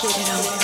get it on.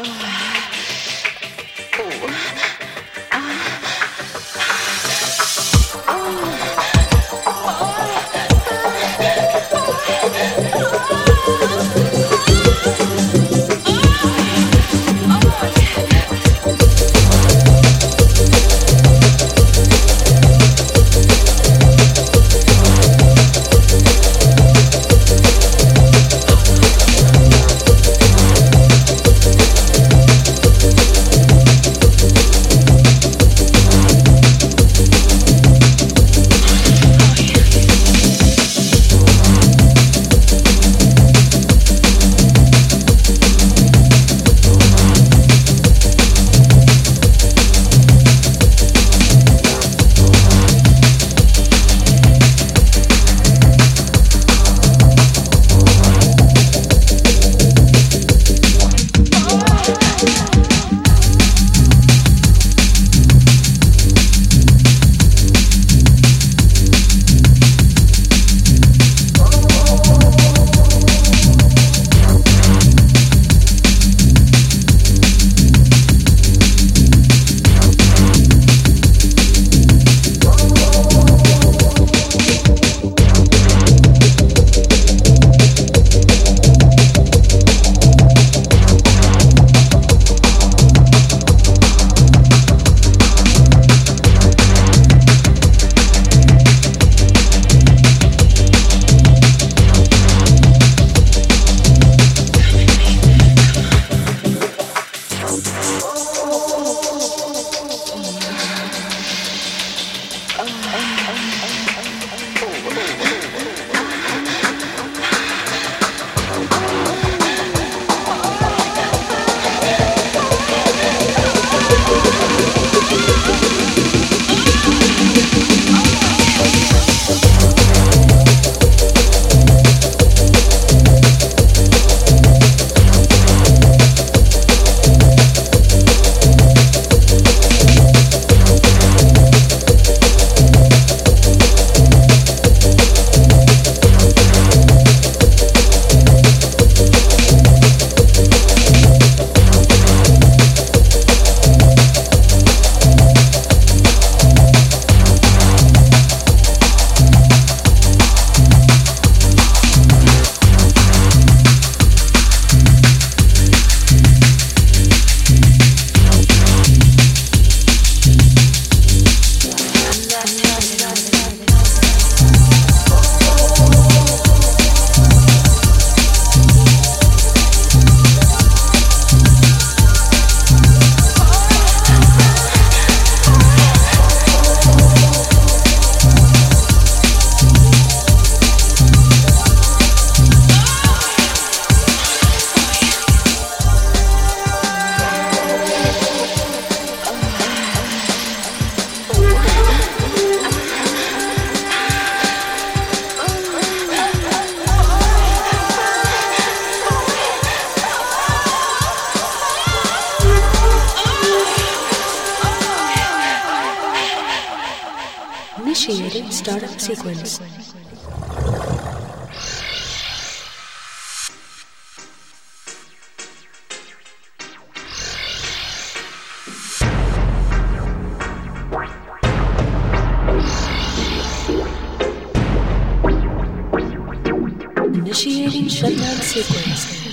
Oh. Sequence. Initiating shutdown sequence.